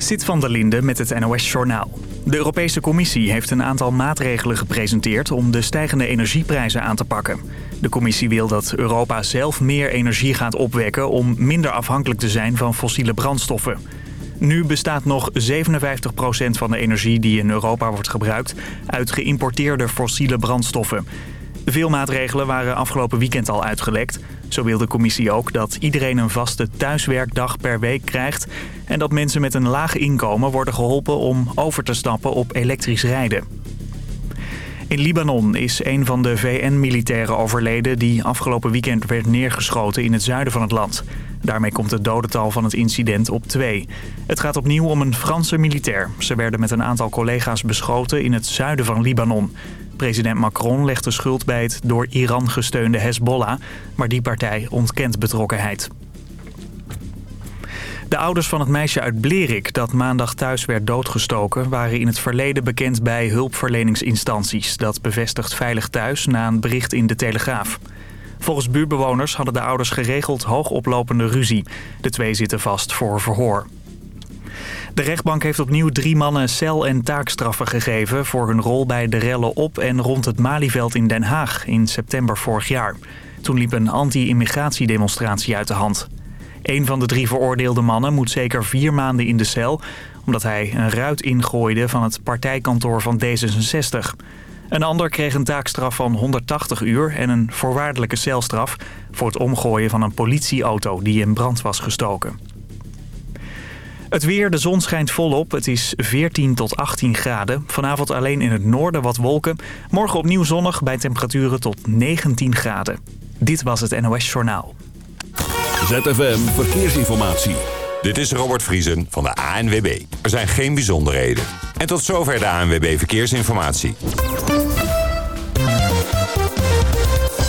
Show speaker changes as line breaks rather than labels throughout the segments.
Zit van der Linde met het NOS-journaal. De Europese Commissie heeft een aantal maatregelen gepresenteerd om de stijgende energieprijzen aan te pakken. De Commissie wil dat Europa zelf meer energie gaat opwekken om minder afhankelijk te zijn van fossiele brandstoffen. Nu bestaat nog 57% van de energie die in Europa wordt gebruikt uit geïmporteerde fossiele brandstoffen. Veel maatregelen waren afgelopen weekend al uitgelekt. Zo wil de commissie ook dat iedereen een vaste thuiswerkdag per week krijgt... en dat mensen met een laag inkomen worden geholpen om over te stappen op elektrisch rijden. In Libanon is een van de VN-militairen overleden die afgelopen weekend werd neergeschoten in het zuiden van het land. Daarmee komt het dodental van het incident op twee. Het gaat opnieuw om een Franse militair. Ze werden met een aantal collega's beschoten in het zuiden van Libanon. President Macron legt de schuld bij het door Iran gesteunde Hezbollah, maar die partij ontkent betrokkenheid. De ouders van het meisje uit Blerik dat maandag thuis werd doodgestoken... waren in het verleden bekend bij hulpverleningsinstanties. Dat bevestigt Veilig Thuis na een bericht in De Telegraaf. Volgens buurtbewoners hadden de ouders geregeld hoogoplopende ruzie. De twee zitten vast voor verhoor. De rechtbank heeft opnieuw drie mannen cel- en taakstraffen gegeven... voor hun rol bij de rellen op en rond het Malieveld in Den Haag in september vorig jaar. Toen liep een anti-immigratiedemonstratie uit de hand. Een van de drie veroordeelde mannen moet zeker vier maanden in de cel... omdat hij een ruit ingooide van het partijkantoor van D66. Een ander kreeg een taakstraf van 180 uur en een voorwaardelijke celstraf... voor het omgooien van een politieauto die in brand was gestoken. Het weer, de zon schijnt volop. Het is 14 tot 18 graden. Vanavond alleen in het noorden wat wolken. Morgen opnieuw zonnig bij temperaturen tot 19 graden. Dit was het NOS Journaal.
ZFM Verkeersinformatie.
Dit is Robert Vriesen van de ANWB. Er zijn geen bijzonderheden. En tot zover de ANWB Verkeersinformatie.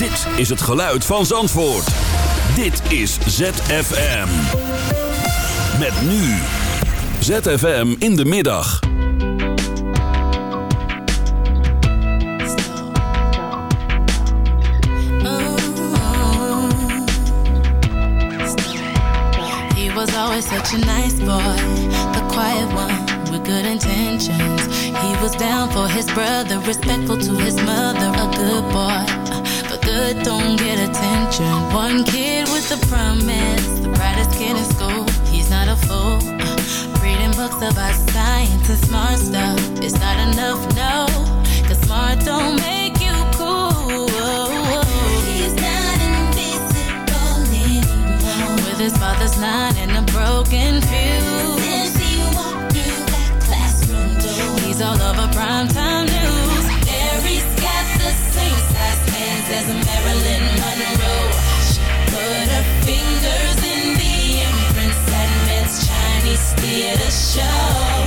Dit is het geluid van Zandvoort. Dit is ZFM. Met nu. ZFM in de middag.
Was always such a nice boy, the quiet one with good intentions. He was down for his brother, respectful to his mother, a good boy. Good don't get attention. One kid with a promise, the brightest kid in school. He's not a fool. Reading books about science and smart stuff. It's not enough, no. Cause smart don't make you cool. He's not invisible anymore. With his father's nine and a broken fuse. Since he walked through that classroom door. He's all over primetime news. As Marilyn Monroe. She put her fingers in the imprints that meant Chinese theater show.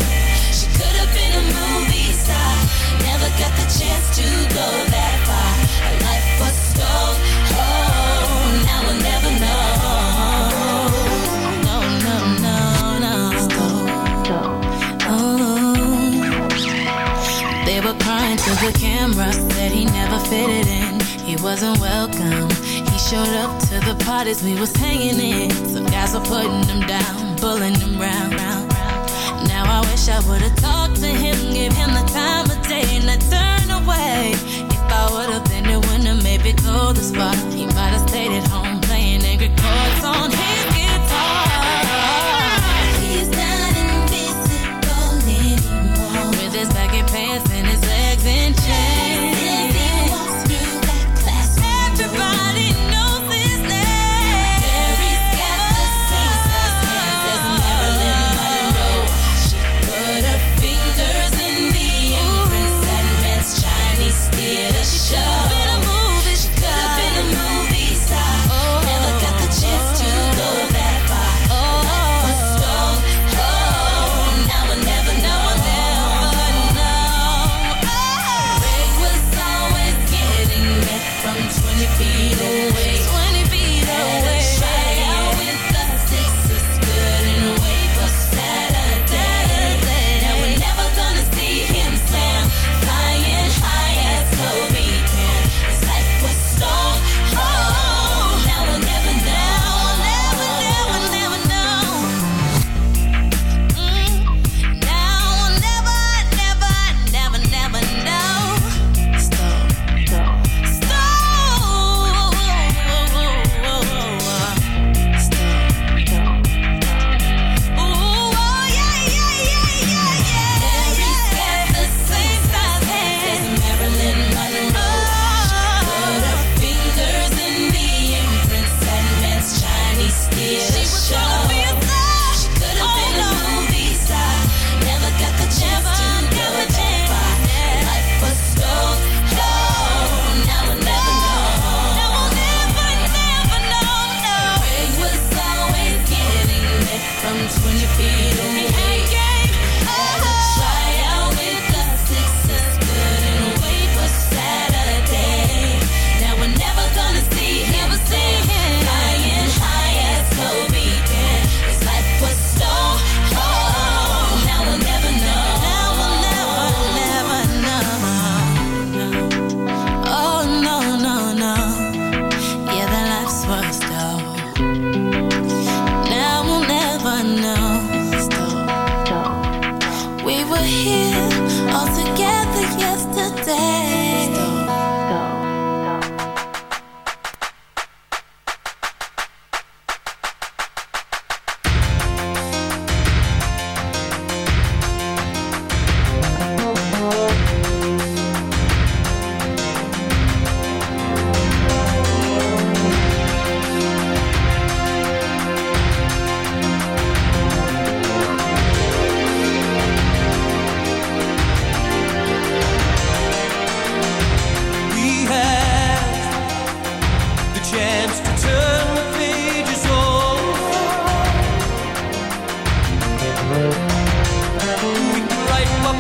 She could have been a movie star, never got the chance to go that far. Her life was stole. Oh, now we'll never know. No, no, no, no. Oh. They were crying to the camera, said he never fitted in. Wasn't welcome. He showed up to the parties we was hanging in. Some guys were putting him down, pulling him round. round, round. Now I wish I would've talked to him, give him the time of day, and I turn away. If I would've been the winner, maybe go the spot. He might've stayed at home playing angry chords on his guitar. He's not invisible anymore. With his baggy pants and his legs in chains.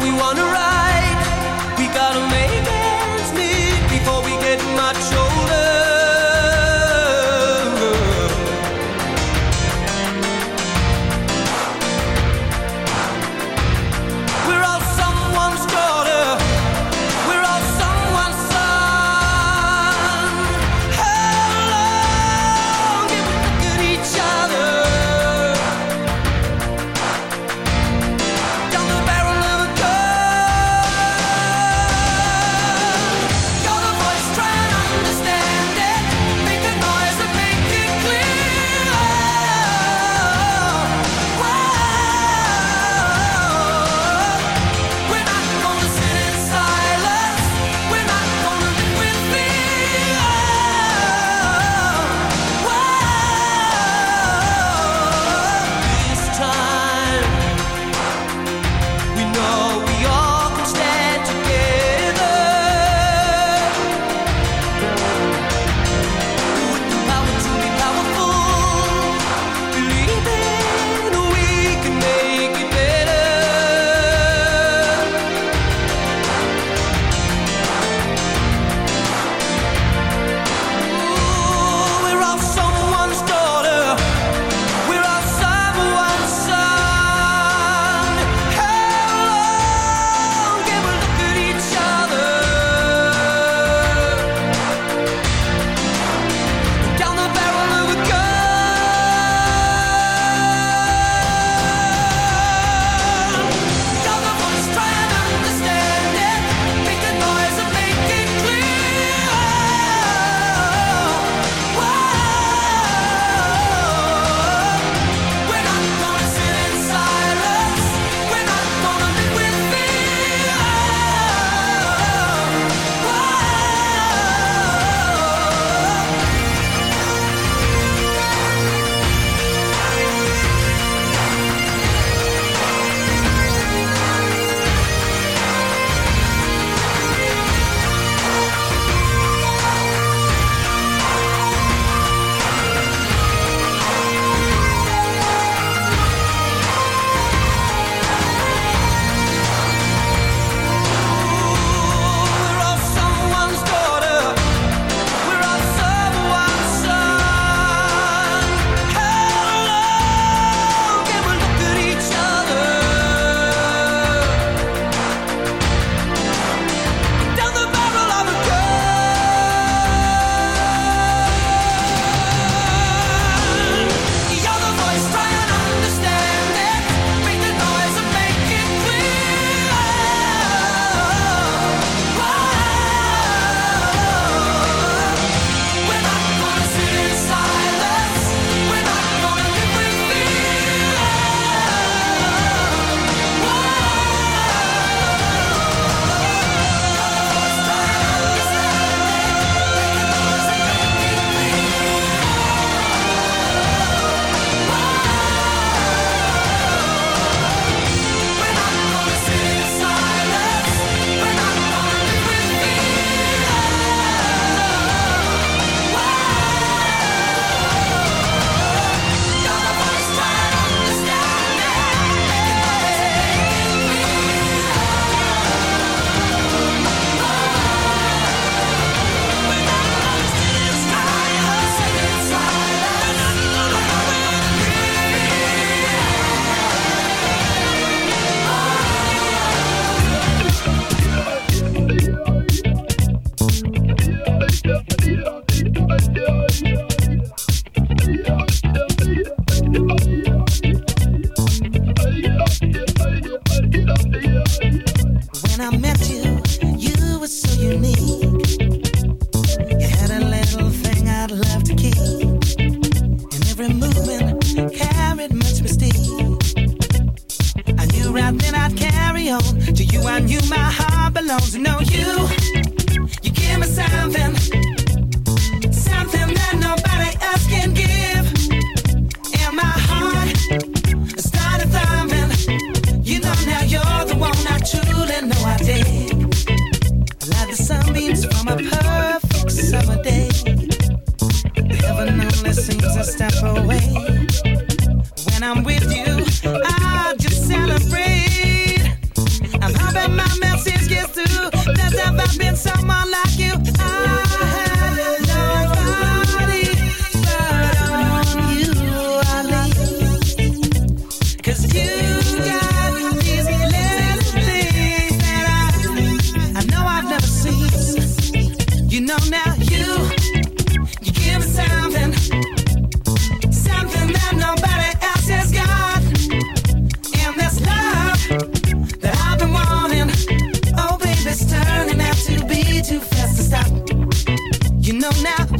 we wanna ride.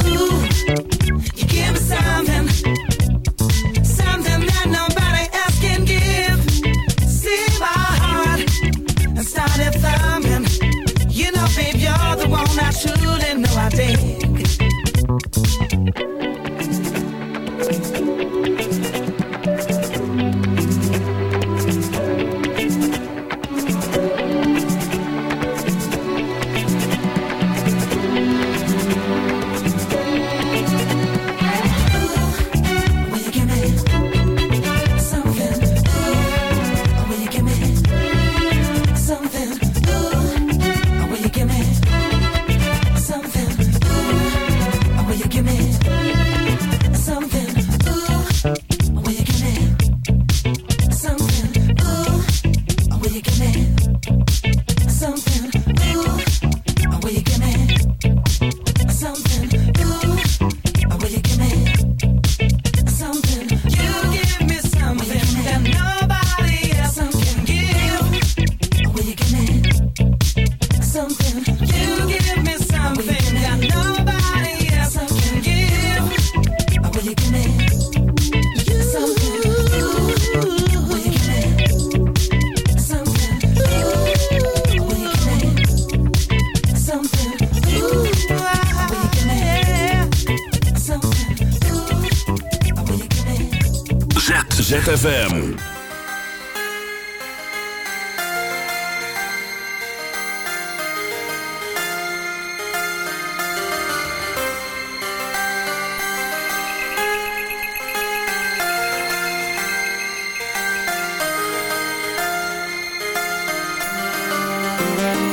You give me something.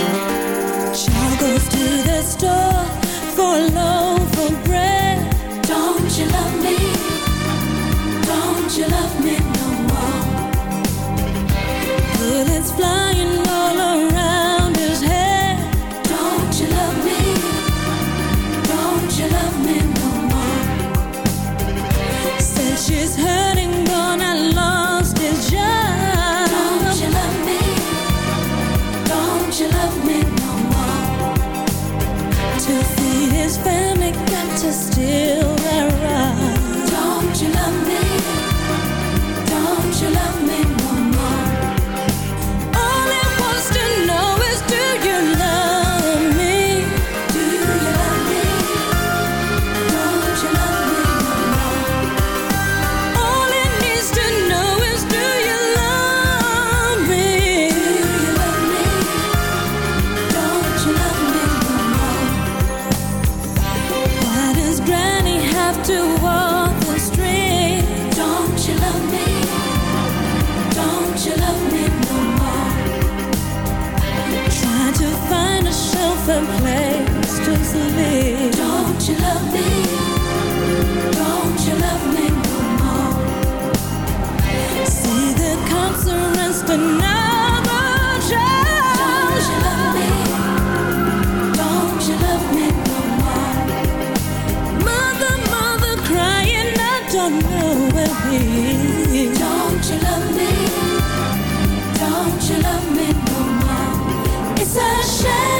Child goes to the store for love. still Don't you love me? Don't you love me no more? It's a shame.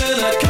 should I
come?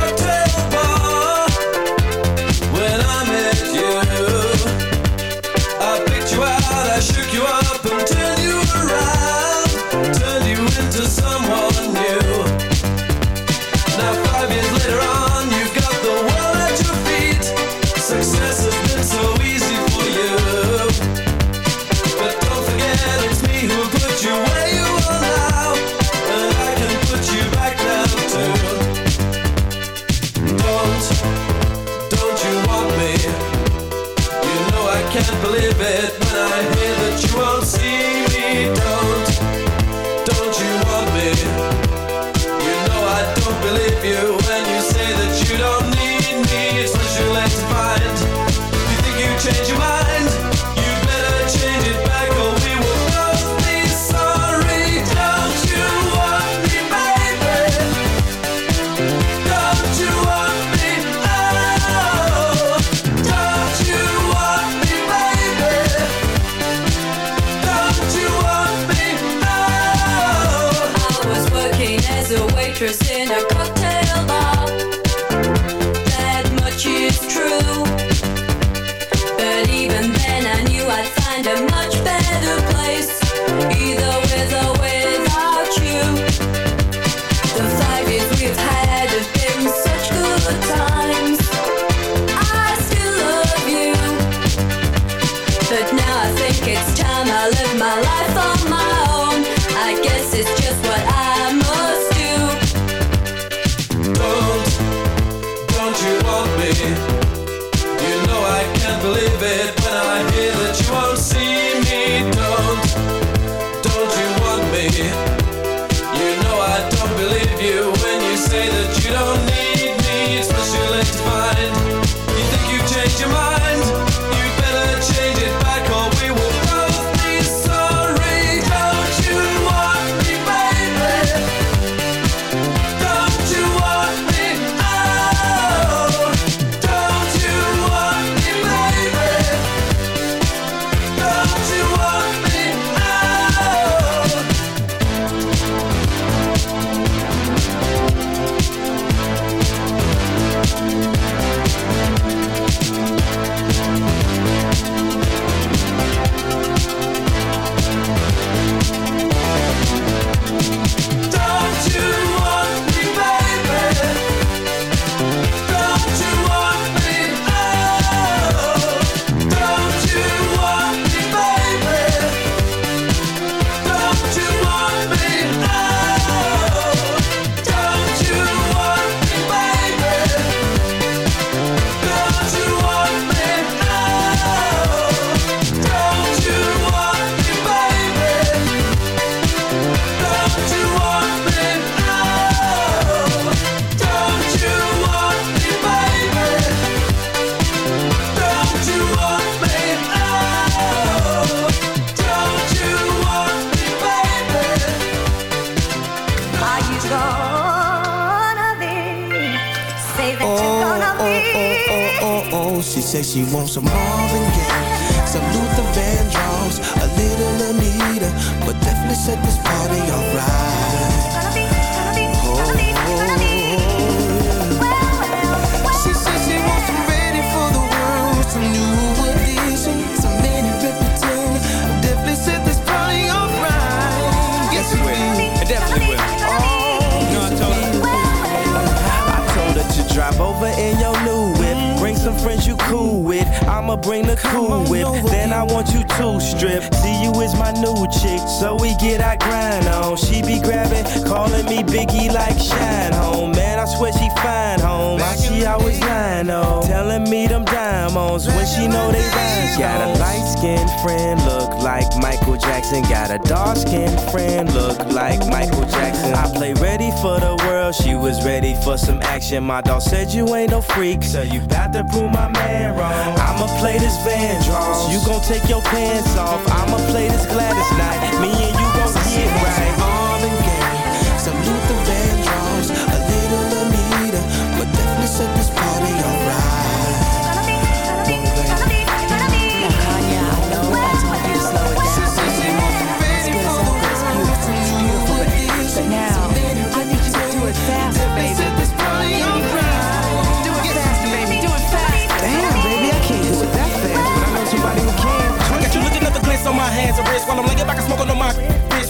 bring the cool whip. Then I want you to strip. See you is my new chick, so we get our grind on. She be grabbing, calling me Biggie like Shine Home. Man, I swear she fine home. Why she always lying on? Telling me them diamonds when she know they rhymes. Got a light skinned friend, look like Michael Jackson. Got a dark skinned friend, look like Michael Jackson. I play ready for the world, she was ready for some action. My dog said you ain't no freak, so you bout to prove my man wrong. I'ma play this Van Draws. You gon' take your pants off. I'ma play this
glad this
night. Me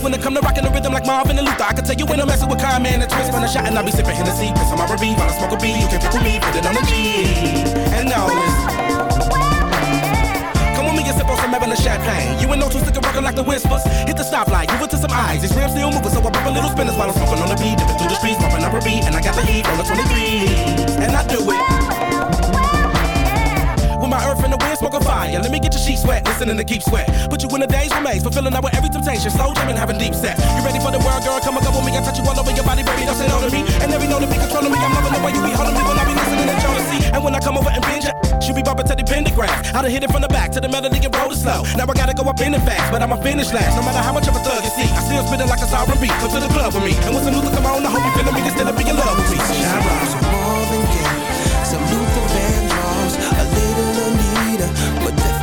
when it come to rocking the rhythm like Marvin and Luther. I can tell you when I'm messing with Kyle, man, and twist on a shot, and I be sipping Hennessy, piss on my R&B, while I smoke a B. You can pick with me, put it on the G. And now listen. Come with me and sip on some Evan champagne. You ain't no two sticker rockin' like the whispers. Hit the stoplight, give it to some eyes. These rims still moving, so I pop a little spinners while I'm smoking on the beat. Dipping through the streets, bumping up a beat, and I got the heat on the 23. And I do it. My earth in the wind, smoke smoking fire. Let me get your sheets sweat, listening to keep sweat. Put you in a daze remains, fulfilling out with every temptation. Slow jamming, having deep set. You ready for the world, girl? Come and go with me. I touch you all over your body, baby. Don't say no to me. And every note to be controlling me. I'm loving the way you be holding me when I be listening to jealousy. And when I come over and binge, she be bumping to the pentagram. I done hit it from the back to the melody and roll it slow. Now I gotta go up in the fast, but I'ma finish last. No matter how much of a thug you see, I still spit it like a sovereign beat. Come to the club with me. And when some new come on, I hope you feeling me instead of being in love with me. Shine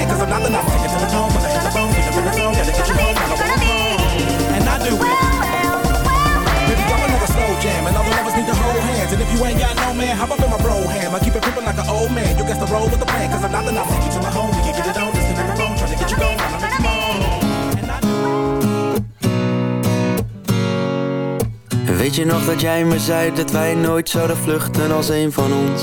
plan, cause I'm not the not taking to the tone. When I hit the bone, hit the zone, gotta get you home, gotta home. And I do it. Baby, drop another slow jam, and all the lovers need to hold hands. And if you ain't got no man, hop up in my bro hand. I keep it pimpin' like an old man. You got to roll with the plan, cause I'm not the not taking to my home. We can get it on, listen to the phone, trying to get you going, I'ma make you moan. And I do it.
Weet je nog dat jij me zei dat wij nooit zouden vluchten als een van ons?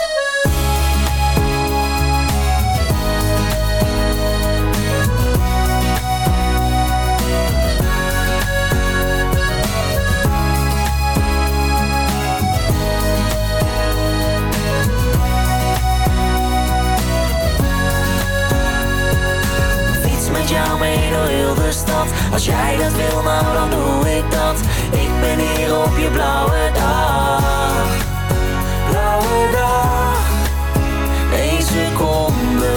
Als jij dat wil, nou dan doe ik dat Ik ben hier op je blauwe dag Blauwe dag Eén seconde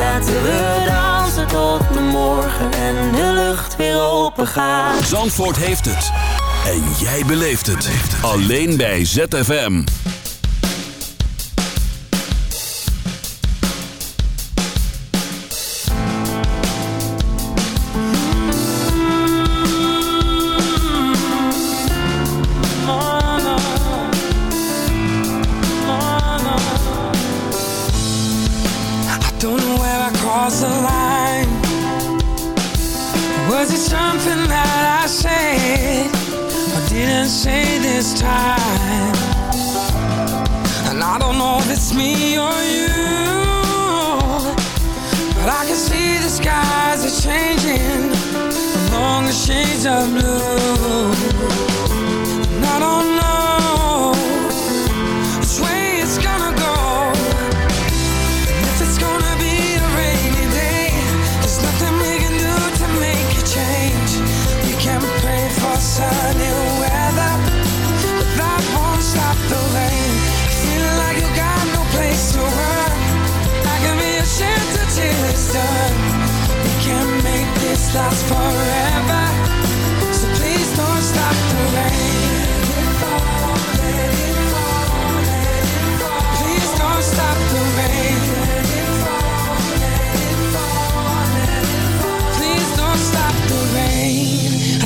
Laten we dansen tot de morgen En de lucht weer open gaat
Zandvoort heeft het. En jij beleeft het. Alleen bij ZFM.
Of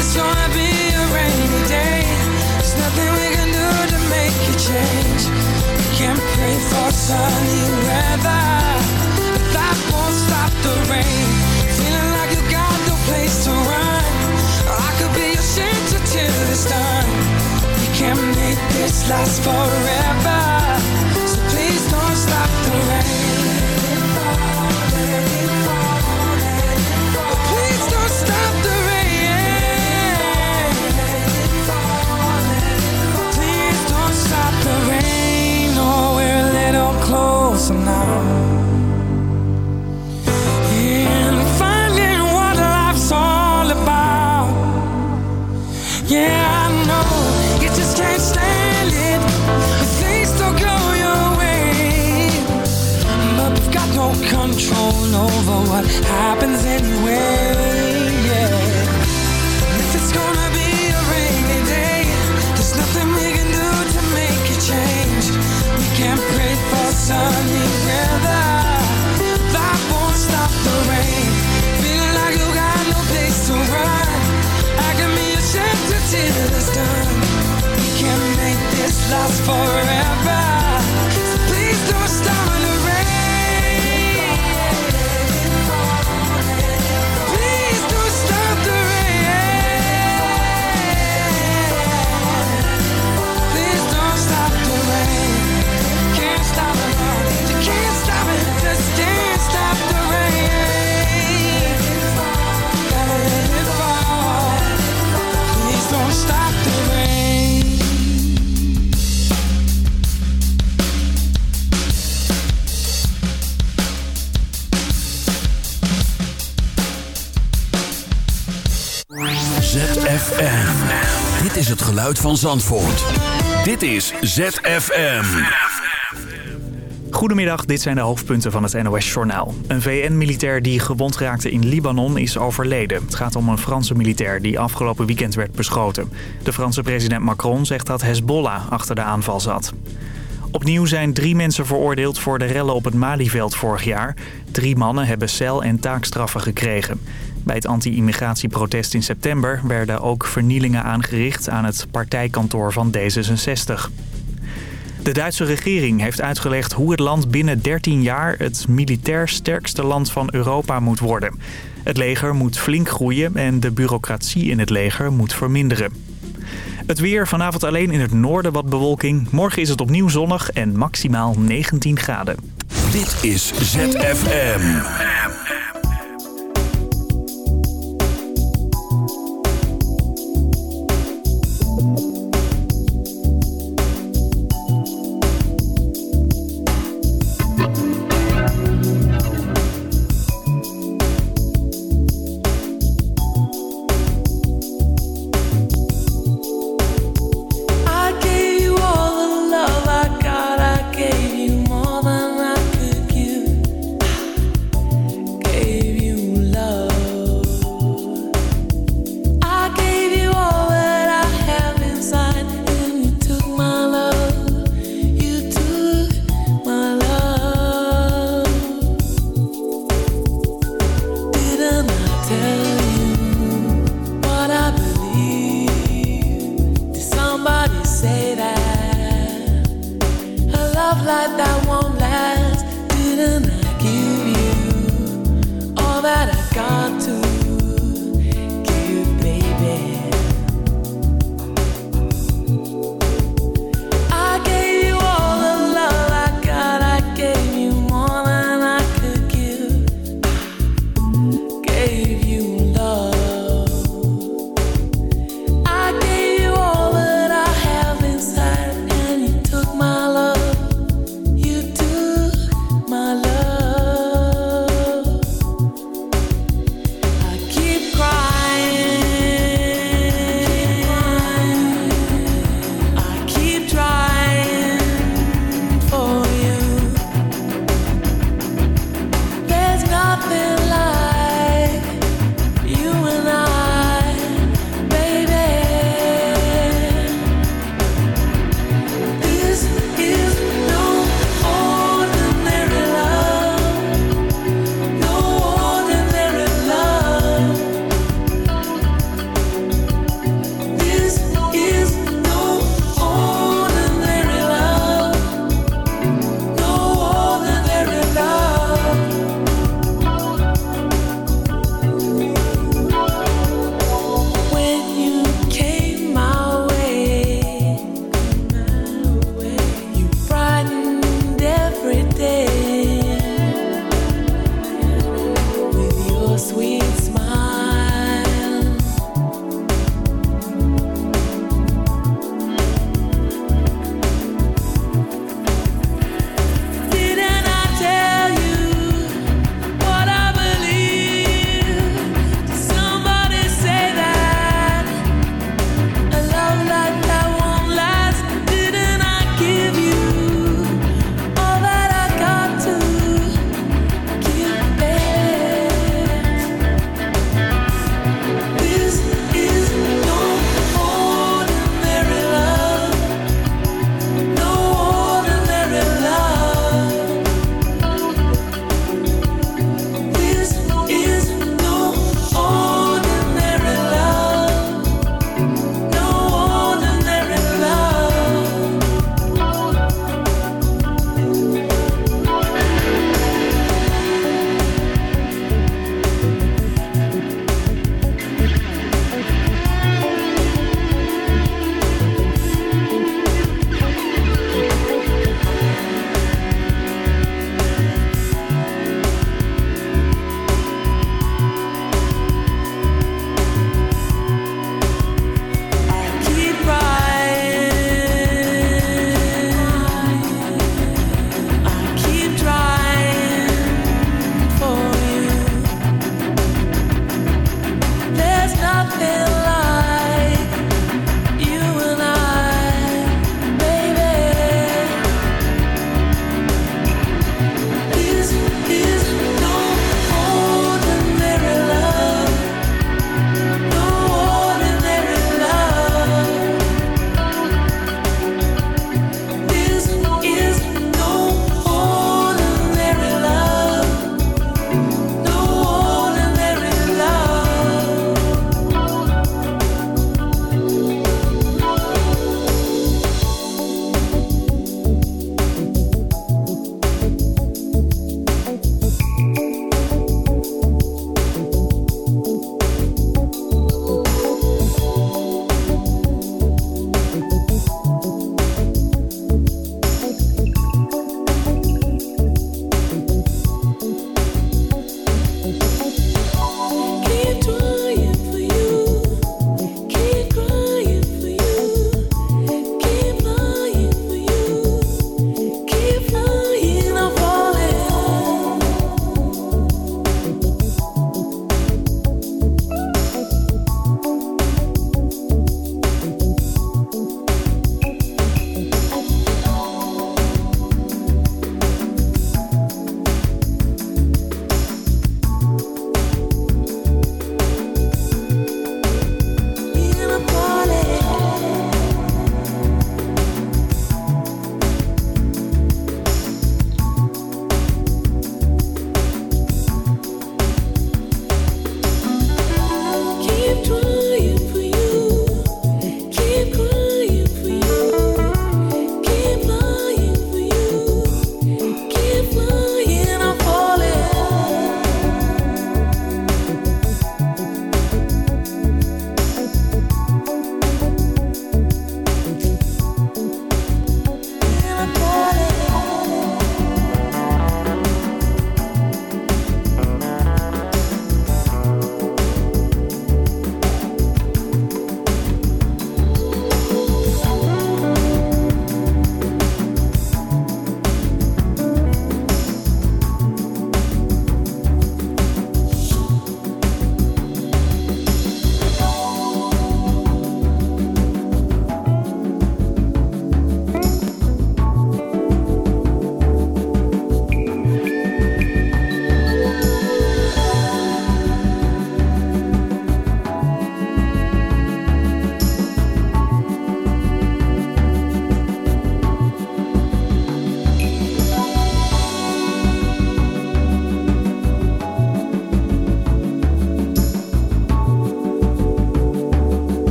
it's gonna be a rainy day, there's nothing we can do to make a change. We can't pray for sunny weather, but that won't stop the rain. Feeling like you got no place to run. I could be your shelter till it's done. We can't make this last forever. So please don't stop the rain. Control over what happens anyway. Yeah. And if it's gonna be a rainy day, there's nothing we can do to make a change. We can't pray for sunny weather. That won't stop the rain. Feeling like you got no place to run. I can be a shelter till it's done. We can make this last forever.
Geluid van Zandvoort. Dit is ZFM.
Goedemiddag, dit zijn de hoofdpunten van het NOS-journaal. Een VN-militair die gewond raakte in Libanon is overleden. Het gaat om een Franse militair die afgelopen weekend werd beschoten. De Franse president Macron zegt dat Hezbollah achter de aanval zat. Opnieuw zijn drie mensen veroordeeld voor de rellen op het Malieveld vorig jaar. Drie mannen hebben cel- en taakstraffen gekregen. Bij het anti-immigratieprotest in september werden ook vernielingen aangericht aan het partijkantoor van D66. De Duitse regering heeft uitgelegd hoe het land binnen 13 jaar het militair sterkste land van Europa moet worden. Het leger moet flink groeien en de bureaucratie in het leger moet verminderen. Het weer vanavond alleen in het noorden wat bewolking. Morgen is het opnieuw zonnig en maximaal 19 graden.
Dit is ZFM.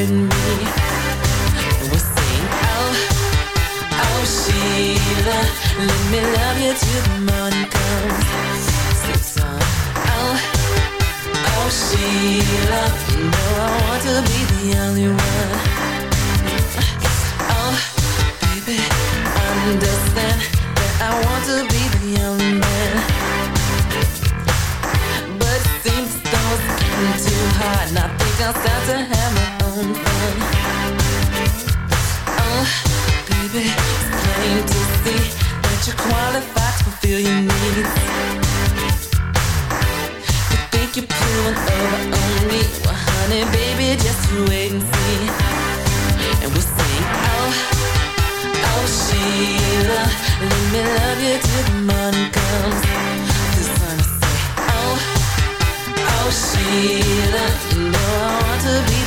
oh, oh
Sheila Let me love you till the morning comes. Oh, oh Sheila You know I want to be the only one. Oh, baby, understand That I want to be the only man. But getting too hard And I think I'll start to hammer baby, it's plain to see that you're qualified to fulfill your needs. You think you're on me, well, honey, baby, just wait and see. And we'll oh, oh, Sheila, let me love you till the morning oh, oh, Sheila, you know I want to be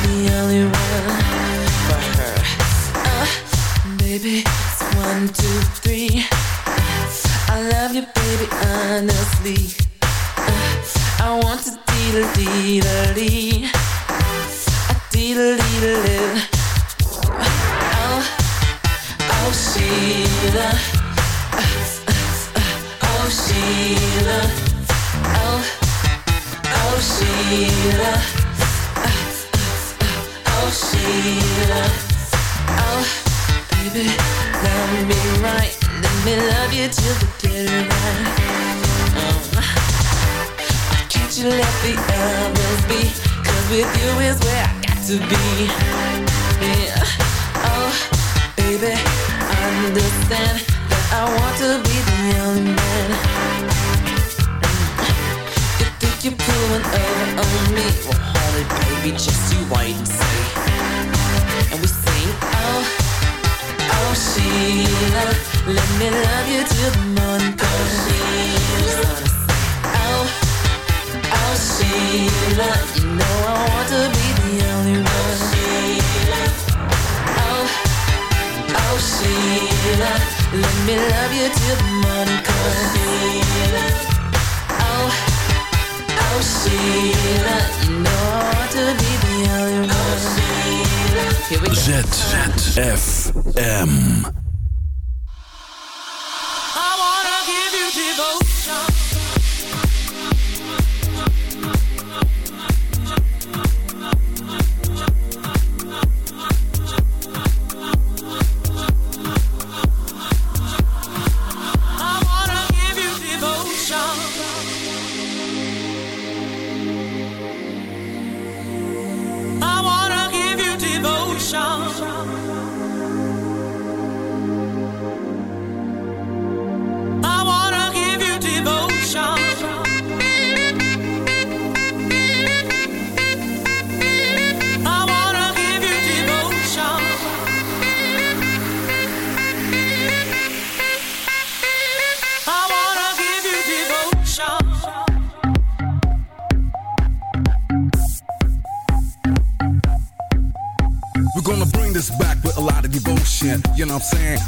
Baby, just you wait and see. And we sing, oh, oh, Sheila, let me love you till the morning comes. Oh, oh, Sheila, you know I want to be the only one. Oh, oh, Sheila, let me love you till the morning comes. Sheila, oh, oh
ZFM.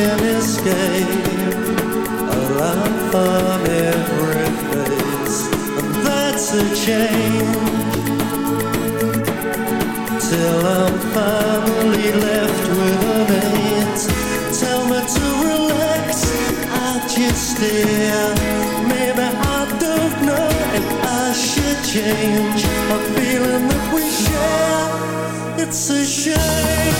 can escape a laugh on every face, and that's a change. Till I'm finally left with a mate. Tell me to relax, I just stare. Maybe I don't know and I should change a feeling that we share. It's a shame.